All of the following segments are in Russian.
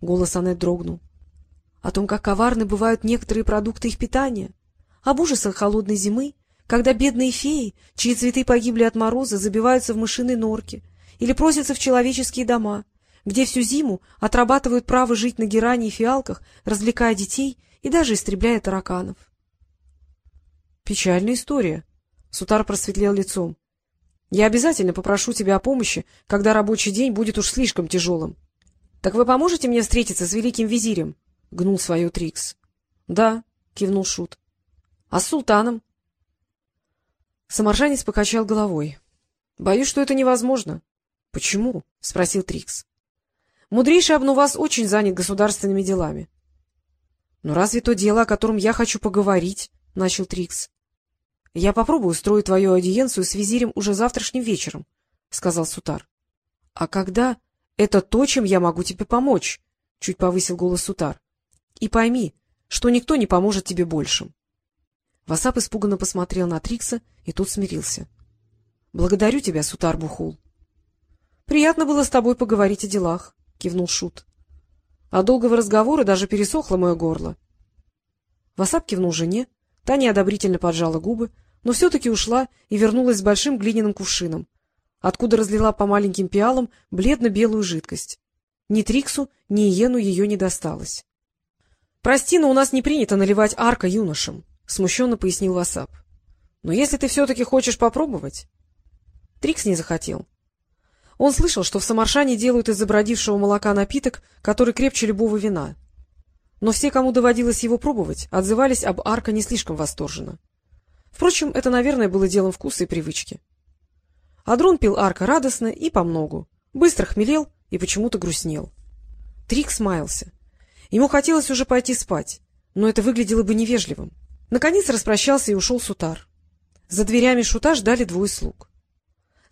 — голос Аннет дрогнул. — О том, как коварны бывают некоторые продукты их питания, об ужасах холодной зимы, когда бедные феи, чьи цветы погибли от мороза, забиваются в мышиной норке или просятся в человеческие дома, где всю зиму отрабатывают право жить на геране и фиалках, развлекая детей и даже истребляя тараканов. — Печальная история. Сутар просветлел лицом. — Я обязательно попрошу тебя о помощи, когда рабочий день будет уж слишком тяжелым. — Так вы поможете мне встретиться с великим визирем? — гнул свою Трикс. — Да, — кивнул Шут. — А с султаном? Самаржанец покачал головой. — Боюсь, что это невозможно. — Почему? — спросил Трикс. — Мудрейший Обнувас очень занят государственными делами. — Но разве то дело, о котором я хочу поговорить? — начал Трикс. — Я попробую устроить твою аудиенцию с визирем уже завтрашним вечером, — сказал Сутар. — А когда? Это то, чем я могу тебе помочь, — чуть повысил голос Сутар. — И пойми, что никто не поможет тебе большим. Васап испуганно посмотрел на Трикса, и тот смирился. — Благодарю тебя, Сутар Бухул. — Приятно было с тобой поговорить о делах, — кивнул Шут. — От долгого разговора даже пересохло мое горло. Васап кивнул жене, та неодобрительно поджала губы, но все-таки ушла и вернулась с большим глиняным кувшином, откуда разлила по маленьким пиалам бледно-белую жидкость. Ни Триксу, ни Иену ее не досталось. — Прости, но у нас не принято наливать арка юношам, — смущенно пояснил Васап. — Но если ты все-таки хочешь попробовать... Трикс не захотел. Он слышал, что в Самаршане делают из забродившего молока напиток, который крепче любого вина. Но все, кому доводилось его пробовать, отзывались об арка не слишком восторженно. Впрочем, это, наверное, было делом вкуса и привычки. Адрон пил арка радостно и помногу, быстро хмелел и почему-то грустнел. Трикс маялся. Ему хотелось уже пойти спать, но это выглядело бы невежливым. Наконец распрощался и ушел Сутар. За дверями шута ждали двое слуг.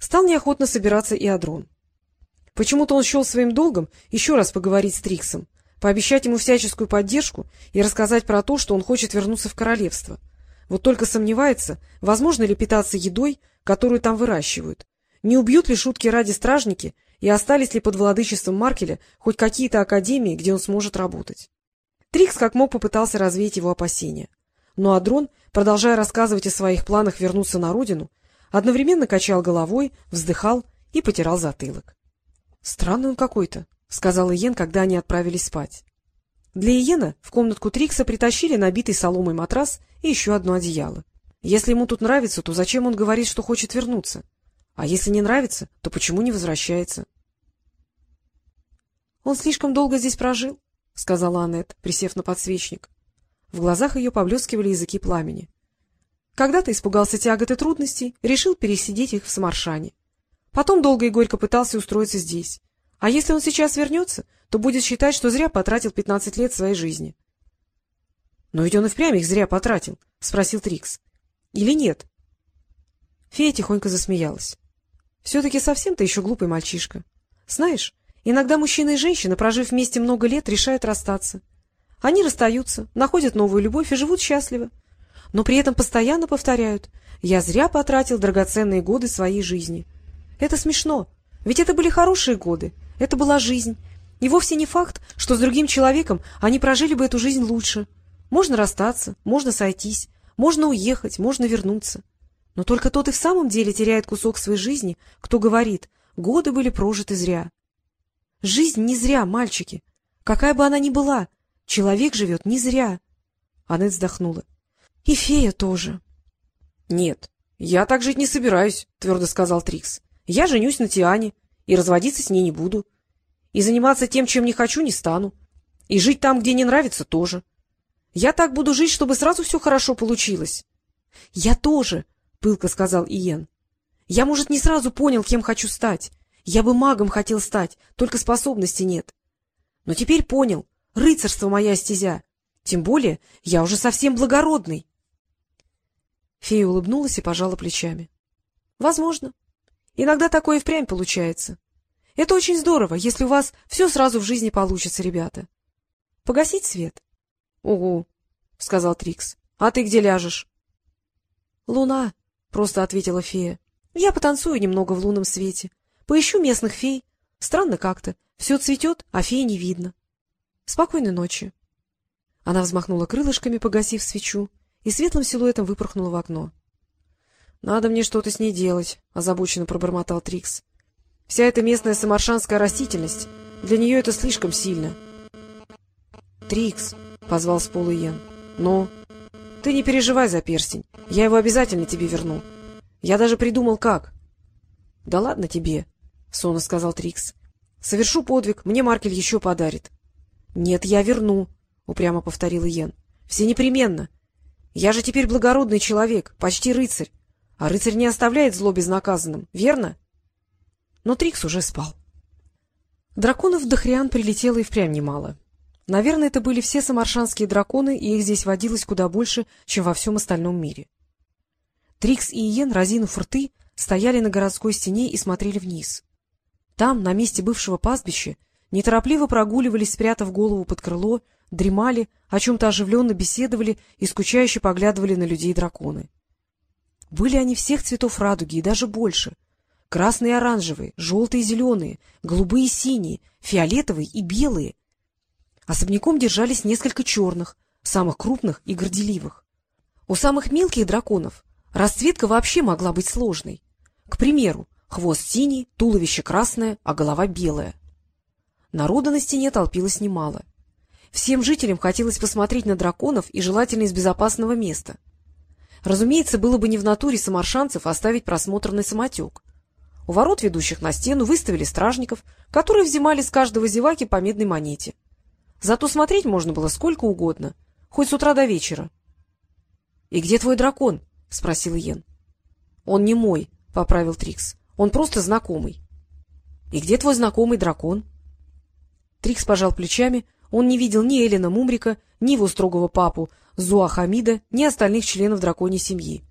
Стал неохотно собираться и Адрон. Почему-то он счел своим долгом еще раз поговорить с Триксом, пообещать ему всяческую поддержку и рассказать про то, что он хочет вернуться в королевство. Вот только сомневается, возможно ли питаться едой, которую там выращивают. Не убьют ли шутки ради стражники и остались ли под владычеством Маркеля хоть какие-то академии, где он сможет работать. Трикс как мог попытался развеять его опасения. Но Адрон, продолжая рассказывать о своих планах вернуться на родину, одновременно качал головой, вздыхал и потирал затылок. — Странный он какой-то, — сказал Иен, когда они отправились спать. Для Иена в комнатку Трикса притащили набитый соломой матрас и еще одно одеяло. Если ему тут нравится, то зачем он говорит, что хочет вернуться? А если не нравится, то почему не возвращается? — Он слишком долго здесь прожил, — сказала Аннет, присев на подсвечник. В глазах ее поблескивали языки пламени. Когда-то испугался тягот трудностей, решил пересидеть их в Самаршане. Потом долго и горько пытался устроиться здесь. А если он сейчас вернется, то будет считать, что зря потратил пятнадцать лет своей жизни. — Но ведь он и впрямь их зря потратил, — спросил Трикс. — Или нет? Фея тихонько засмеялась. Все-таки совсем-то еще глупый мальчишка. Знаешь, иногда мужчина и женщина, прожив вместе много лет, решают расстаться. Они расстаются, находят новую любовь и живут счастливо. Но при этом постоянно повторяют «Я зря потратил драгоценные годы своей жизни». Это смешно, ведь это были хорошие годы, это была жизнь. И вовсе не факт, что с другим человеком они прожили бы эту жизнь лучше. Можно расстаться, можно сойтись, можно уехать, можно вернуться. Но только тот и в самом деле теряет кусок своей жизни, кто говорит, годы были прожиты зря. Жизнь не зря, мальчики. Какая бы она ни была, человек живет не зря. Аннет вздохнула. И фея тоже. — Нет, я так жить не собираюсь, — твердо сказал Трикс. — Я женюсь на Тиане и разводиться с ней не буду. И заниматься тем, чем не хочу, не стану. И жить там, где не нравится, тоже. Я так буду жить, чтобы сразу все хорошо получилось. — Я тоже, — пылко сказал Иен. — Я, может, не сразу понял, кем хочу стать. Я бы магом хотел стать, только способности нет. Но теперь понял, рыцарство моя стезя. Тем более я уже совсем благородный. Фея улыбнулась и пожала плечами. — Возможно. Иногда такое впрямь получается. Это очень здорово, если у вас все сразу в жизни получится, ребята. Погасить свет? — Угу, — сказал Трикс. — А ты где ляжешь? — Луна, — просто ответила фея. — Я потанцую немного в лунном свете. Поищу местных фей. Странно как-то. Все цветет, а феи не видно. Спокойной ночи. Она взмахнула крылышками, погасив свечу, и светлым силуэтом выпорхнула в окно. — Надо мне что-то с ней делать, — озабоченно пробормотал Трикс. — Вся эта местная самаршанская растительность, для нее это слишком сильно. — Трикс, — позвал с пола Иен. — Ну? — Ты не переживай за перстень, я его обязательно тебе верну. Я даже придумал, как. — Да ладно тебе, — сонно сказал Трикс. — Совершу подвиг, мне Маркель еще подарит. — Нет, я верну, — упрямо повторил Иен. — Все непременно. Я же теперь благородный человек, почти рыцарь. А рыцарь не оставляет зло безнаказанным, верно? Но Трикс уже спал. Драконов в Дохриан прилетело и впрямь немало. Наверное, это были все самаршанские драконы, и их здесь водилось куда больше, чем во всем остальном мире. Трикс и Иен, разинув рты, стояли на городской стене и смотрели вниз. Там, на месте бывшего пастбища, неторопливо прогуливались, спрятав голову под крыло, дремали, о чем-то оживленно беседовали и скучающе поглядывали на людей драконы. Были они всех цветов радуги и даже больше. Красные и оранжевые, желтые и зеленые, голубые и синие, фиолетовые и белые. Особняком держались несколько черных, самых крупных и горделивых. У самых мелких драконов расцветка вообще могла быть сложной. К примеру, хвост синий, туловище красное, а голова белая. Народа на стене толпилось немало. Всем жителям хотелось посмотреть на драконов и желательно из безопасного места — Разумеется, было бы не в натуре самаршанцев оставить просмотренный самотек. У ворот, ведущих на стену, выставили стражников, которые взимали с каждого зеваки по медной монете. Зато смотреть можно было сколько угодно, хоть с утра до вечера. — И где твой дракон? — спросил Йен. — Он не мой, — поправил Трикс. — Он просто знакомый. — И где твой знакомый дракон? Трикс пожал плечами. Он не видел ни Элина Мумрика, ни его строгого папу, Зуахамида, ни остальных членов драконьей семьи.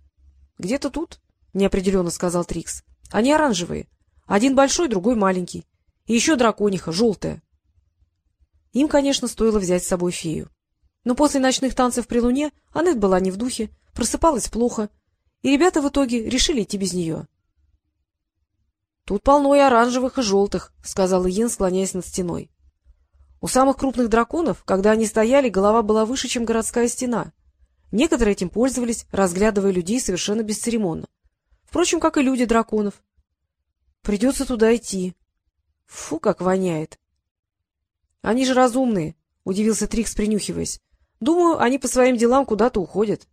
— Где-то тут, — неопределенно сказал Трикс. — Они оранжевые. Один большой, другой маленький. И еще дракониха, желтая. Им, конечно, стоило взять с собой фею. Но после ночных танцев при луне Аннет была не в духе, просыпалась плохо, и ребята в итоге решили идти без нее. — Тут полно и оранжевых, и желтых, — сказал Иен, склоняясь над стеной. У самых крупных драконов, когда они стояли, голова была выше, чем городская стена. Некоторые этим пользовались, разглядывая людей совершенно бесцеремонно. Впрочем, как и люди драконов. Придется туда идти. Фу, как воняет. — Они же разумные, — удивился Трикс, принюхиваясь. — Думаю, они по своим делам куда-то уходят.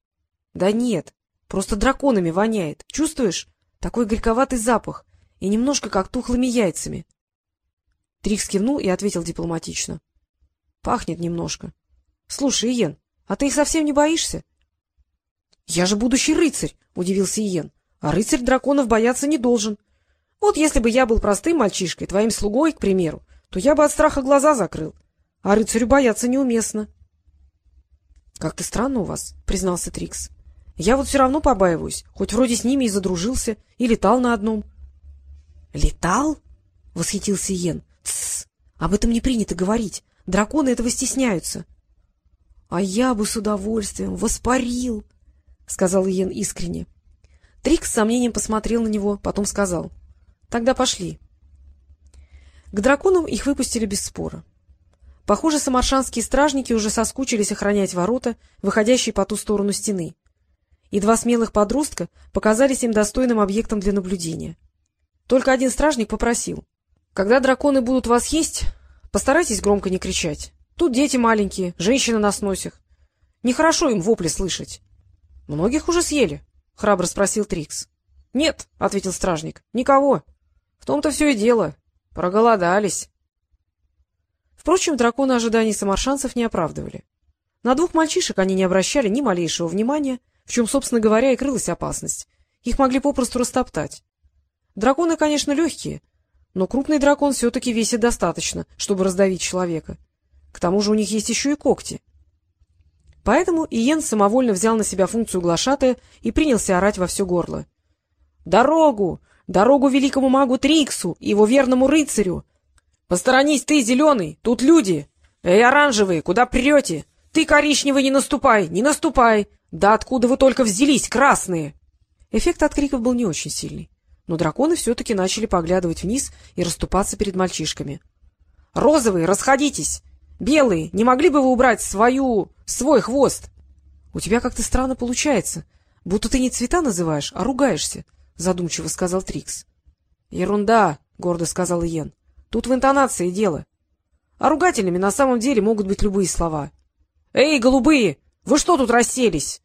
— Да нет, просто драконами воняет. Чувствуешь? Такой горьковатый запах и немножко как тухлыми яйцами. — Трикс кивнул и ответил дипломатично. — Пахнет немножко. — Слушай, Иен, а ты их совсем не боишься? — Я же будущий рыцарь, — удивился Иен. — А рыцарь драконов бояться не должен. Вот если бы я был простым мальчишкой, твоим слугой, к примеру, то я бы от страха глаза закрыл. А рыцарю бояться неуместно. — Как-то странно у вас, — признался Трикс. — Я вот все равно побаиваюсь, хоть вроде с ними и задружился, и летал на одном. — Летал? — восхитился Иен. Тссс! Об этом не принято говорить. Драконы этого стесняются. — А я бы с удовольствием воспарил, — сказал Иен искренне. Трик с сомнением посмотрел на него, потом сказал. — Тогда пошли. К драконам их выпустили без спора. Похоже, самаршанские стражники уже соскучились охранять ворота, выходящие по ту сторону стены. И два смелых подростка показались им достойным объектом для наблюдения. Только один стражник попросил. Когда драконы будут вас есть, постарайтесь громко не кричать. Тут дети маленькие, женщины на сносях. Нехорошо им вопли слышать. — Многих уже съели? — храбро спросил Трикс. — Нет, — ответил стражник, — никого. В том-то все и дело. Проголодались. Впрочем, драконы ожиданий самаршанцев не оправдывали. На двух мальчишек они не обращали ни малейшего внимания, в чем, собственно говоря, и крылась опасность. Их могли попросту растоптать. Драконы, конечно, легкие, но крупный дракон все-таки весит достаточно, чтобы раздавить человека. К тому же у них есть еще и когти. Поэтому Иен самовольно взял на себя функцию глашатая и принялся орать во все горло. — Дорогу! Дорогу великому магу Триксу и его верному рыцарю! Посторонись ты, зеленый! Тут люди! Эй, оранжевые, куда прете? Ты, коричневый, не наступай! Не наступай! Да откуда вы только взялись, красные? Эффект от криков был не очень сильный но драконы все-таки начали поглядывать вниз и расступаться перед мальчишками. — Розовые, расходитесь! Белые, не могли бы вы убрать свою... свой хвост? — У тебя как-то странно получается, будто ты не цвета называешь, а ругаешься, — задумчиво сказал Трикс. — Ерунда, — гордо сказал Иен. — Тут в интонации дело. А ругательными на самом деле могут быть любые слова. — Эй, голубые, вы что тут расселись?